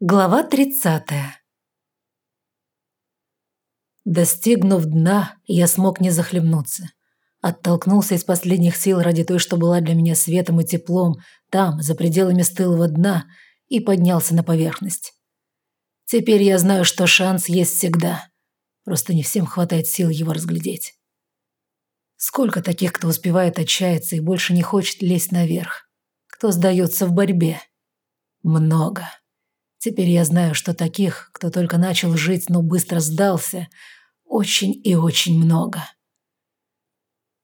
Глава 30. Достигнув дна, я смог не захлебнуться. Оттолкнулся из последних сил ради той, что была для меня светом и теплом, там, за пределами стылого дна, и поднялся на поверхность. Теперь я знаю, что шанс есть всегда. Просто не всем хватает сил его разглядеть. Сколько таких, кто успевает отчаяться и больше не хочет лезть наверх? Кто сдается в борьбе? Много. Теперь я знаю, что таких, кто только начал жить, но быстро сдался, очень и очень много.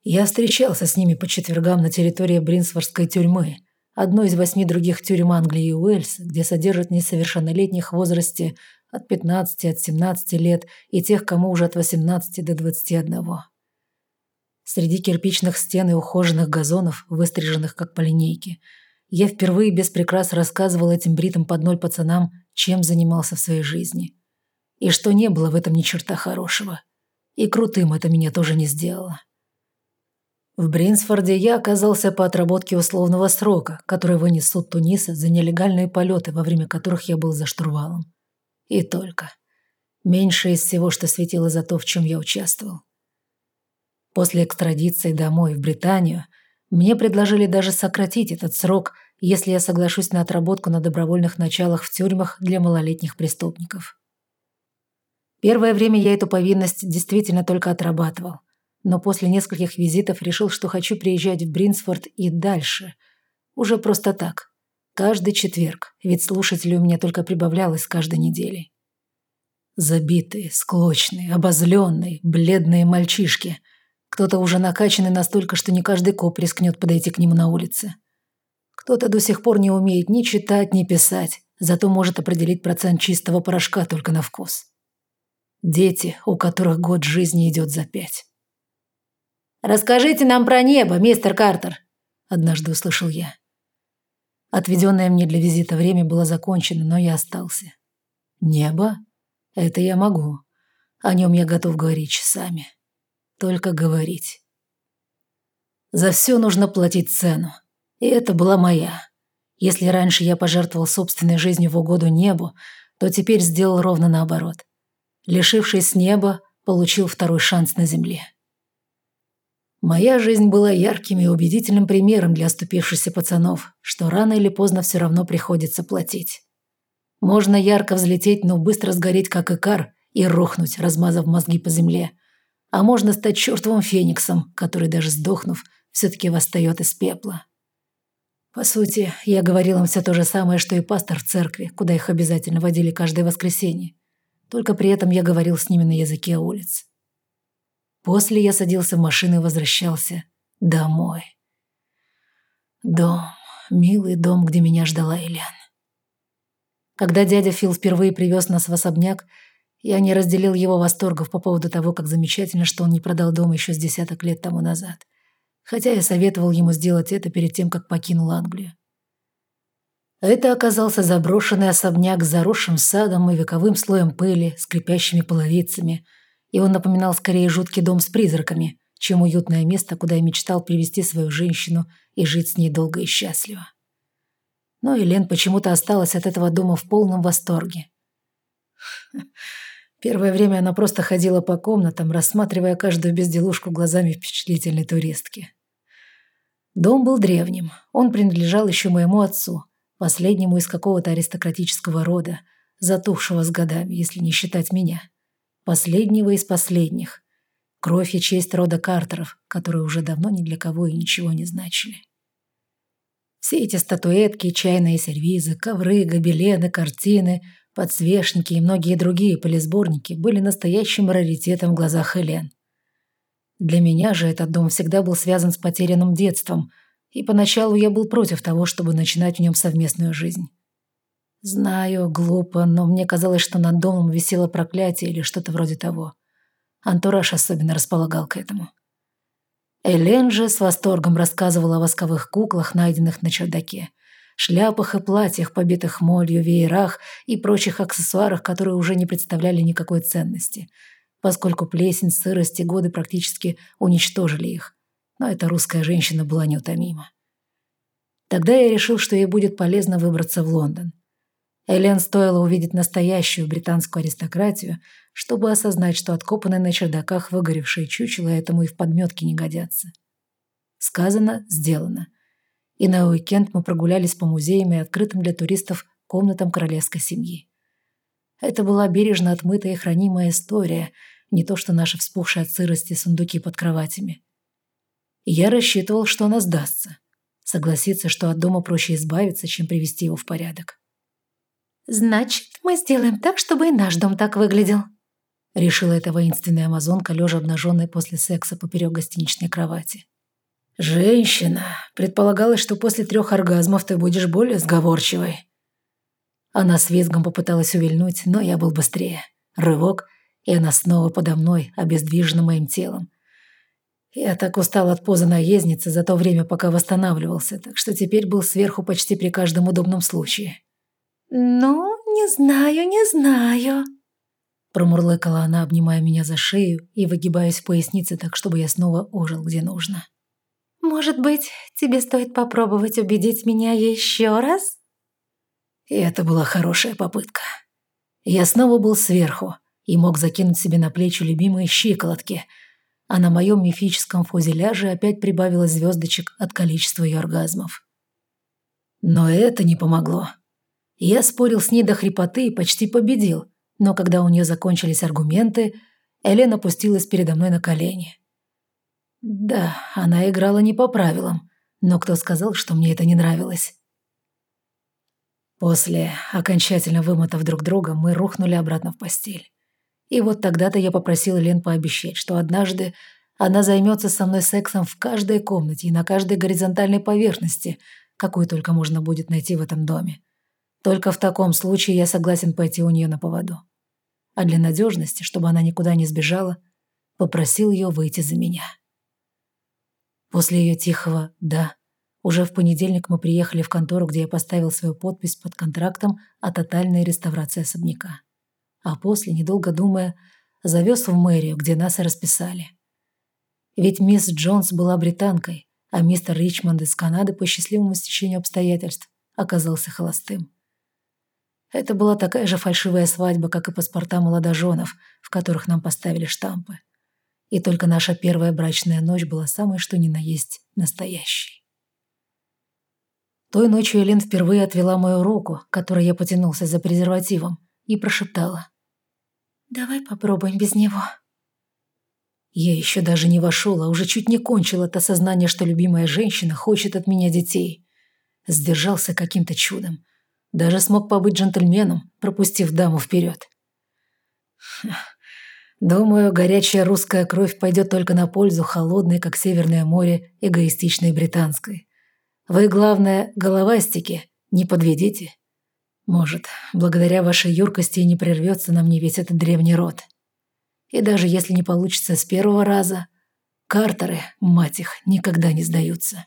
Я встречался с ними по четвергам на территории Бринсфордской тюрьмы, одной из восьми других тюрем Англии и Уэльса, где содержат несовершеннолетних в возрасте от 15 от 17 лет и тех, кому уже от 18 до 21. Среди кирпичных стен и ухоженных газонов, выстриженных как по линейке – я впервые без прикрас рассказывал этим бритым под ноль пацанам, чем занимался в своей жизни. И что не было в этом ни черта хорошего. И крутым это меня тоже не сделало. В Бринсфорде я оказался по отработке условного срока, который вынес суд Туниса за нелегальные полеты, во время которых я был за штурвалом. И только. Меньше из всего, что светило за то, в чем я участвовал. После экстрадиции домой, в Британию, мне предложили даже сократить этот срок, если я соглашусь на отработку на добровольных началах в тюрьмах для малолетних преступников. Первое время я эту повинность действительно только отрабатывал, но после нескольких визитов решил, что хочу приезжать в Бринсфорд и дальше. Уже просто так. Каждый четверг, ведь слушателей у меня только прибавлялось каждой неделей. Забитые, склочные, обозленные, бледные мальчишки – кто-то уже накачанный настолько, что не каждый коп рискнет подойти к нему на улице. Кто-то до сих пор не умеет ни читать, ни писать, зато может определить процент чистого порошка только на вкус. Дети, у которых год жизни идет за пять. «Расскажите нам про небо, мистер Картер», – однажды услышал я. Отведенное мне для визита время было закончено, но я остался. Небо? Это я могу. О нем я готов говорить часами только говорить. За все нужно платить цену. И это была моя. Если раньше я пожертвовал собственной жизнью в угоду небу, то теперь сделал ровно наоборот. Лишившись неба, получил второй шанс на земле. Моя жизнь была ярким и убедительным примером для оступившихся пацанов, что рано или поздно все равно приходится платить. Можно ярко взлететь, но быстро сгореть, как икар, и рухнуть, размазав мозги по земле, а можно стать чертовым фениксом, который, даже сдохнув, все-таки восстает из пепла. По сути, я говорил им все то же самое, что и пастор в церкви, куда их обязательно водили каждое воскресенье. Только при этом я говорил с ними на языке улиц. После я садился в машину и возвращался домой. Дом, милый дом, где меня ждала Элян. Когда дядя Фил впервые привез нас в особняк, я не разделил его восторгов по поводу того, как замечательно, что он не продал дом еще с десяток лет тому назад. Хотя я советовал ему сделать это перед тем, как покинул Англию. Это оказался заброшенный особняк с заросшим садом и вековым слоем пыли, скрипящими половицами, и он напоминал скорее жуткий дом с призраками, чем уютное место, куда я мечтал привести свою женщину и жить с ней долго и счастливо. Но Елен почему-то осталась от этого дома в полном восторге. Первое время она просто ходила по комнатам, рассматривая каждую безделушку глазами впечатлительной туристки. Дом был древним. Он принадлежал еще моему отцу, последнему из какого-то аристократического рода, затухшего с годами, если не считать меня. Последнего из последних. Кровь и честь рода Картеров, которые уже давно ни для кого и ничего не значили. Все эти статуэтки, чайные сервизы, ковры, гобелены, картины – Подсвечники и многие другие полисборники были настоящим раритетом в глазах Хелен. Для меня же этот дом всегда был связан с потерянным детством, и поначалу я был против того, чтобы начинать в нем совместную жизнь. Знаю, глупо, но мне казалось, что над домом висело проклятие или что-то вроде того. Антураж особенно располагал к этому. Элен же с восторгом рассказывала о восковых куклах, найденных на чердаке, шляпах и платьях, побитых молью, веерах и прочих аксессуарах, которые уже не представляли никакой ценности, поскольку плесень, сырость и годы практически уничтожили их. Но эта русская женщина была неутомима. Тогда я решил, что ей будет полезно выбраться в Лондон. Элен стоило увидеть настоящую британскую аристократию, чтобы осознать, что откопанные на чердаках выгоревшие чучела этому и в подметке не годятся. Сказано, сделано. И на уикенд мы прогулялись по музеям и открытым для туристов комнатам королевской семьи. Это была бережно отмытая и хранимая история, не то что наши вспухшие от сырости сундуки под кроватями. я рассчитывал, что она сдастся. Согласится, что от дома проще избавиться, чем привести его в порядок. «Значит, мы сделаем так, чтобы и наш дом так выглядел», решила эта воинственная амазонка, лежа обнаженной после секса поперек гостиничной кровати. «Женщина, предполагалось, что после трех оргазмов ты будешь более сговорчивой». Она с визгом попыталась увильнуть, но я был быстрее. Рывок, и она снова подо мной, обездвижена моим телом. Я так устал от позы наездницы за то время, пока восстанавливался, так что теперь был сверху почти при каждом удобном случае. «Ну, не знаю, не знаю», Промурлыкала она, обнимая меня за шею и выгибаясь в пояснице так, чтобы я снова ожил где нужно. «Может быть, тебе стоит попробовать убедить меня еще раз?» И это была хорошая попытка. Я снова был сверху и мог закинуть себе на плечи любимые щиколотки, а на моем мифическом фузеляже опять прибавилось звездочек от количества ее оргазмов. Но это не помогло. Я спорил с ней до хрипоты и почти победил, но когда у нее закончились аргументы, Элен опустилась передо мной на колени. Да, она играла не по правилам, но кто сказал, что мне это не нравилось? После, окончательно вымотав друг друга, мы рухнули обратно в постель. И вот тогда-то я попросил Лен пообещать, что однажды она займется со мной сексом в каждой комнате и на каждой горизонтальной поверхности, какую только можно будет найти в этом доме. Только в таком случае я согласен пойти у нее на поводу. А для надежности, чтобы она никуда не сбежала, попросил ее выйти за меня. После ее тихого «да» уже в понедельник мы приехали в контору, где я поставил свою подпись под контрактом о тотальной реставрации особняка. А после, недолго думая, завез в мэрию, где нас и расписали. Ведь мисс Джонс была британкой, а мистер Ричмонд из Канады по счастливому стечению обстоятельств оказался холостым. Это была такая же фальшивая свадьба, как и паспорта молодоженов, в которых нам поставили штампы. И только наша первая брачная ночь была самой что ни на есть настоящей. Той ночью Элен впервые отвела мою руку, которой я потянулся за презервативом, и прошептала. «Давай попробуем без него». Я еще даже не вошел, а уже чуть не кончил от осознания, что любимая женщина хочет от меня детей. Сдержался каким-то чудом. Даже смог побыть джентльменом, пропустив даму вперед. Думаю, горячая русская кровь пойдет только на пользу холодной, как Северное море, эгоистичной британской. Вы, главное, головастики, не подведите. Может, благодаря вашей юркости не прервется на мне весь этот древний род. И даже если не получится с первого раза, картеры, мать их, никогда не сдаются.